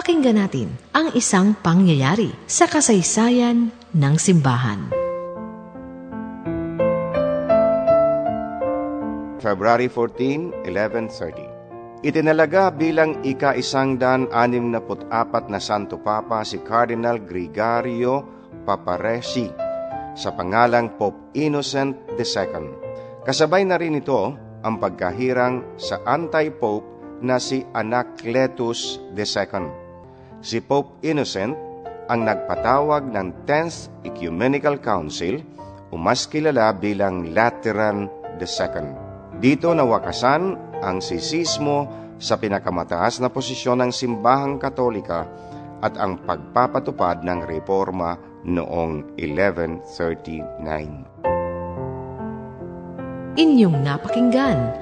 Pakinggan natin ang isang pangyayari sa kasaysayan ng simbahan. February 14, 1130 Itinalaga bilang ika-isang dan anim na put-apat na Santo Papa si Cardinal Gregorio Paparesi sa pangalang Pope Innocent II. Kasabay na rin ito ang pagkahirang sa anti-pope na si Anacletus II. Si Pope Innocent ang nagpatawag ng 10th Ecumenical Council o mas kilala bilang Lateran II. Dito nawakasan ang sisismo sa pinakamataas na posisyon ng simbahang katolika at ang pagpapatupad ng reforma noong 1139. Inyong napakinggan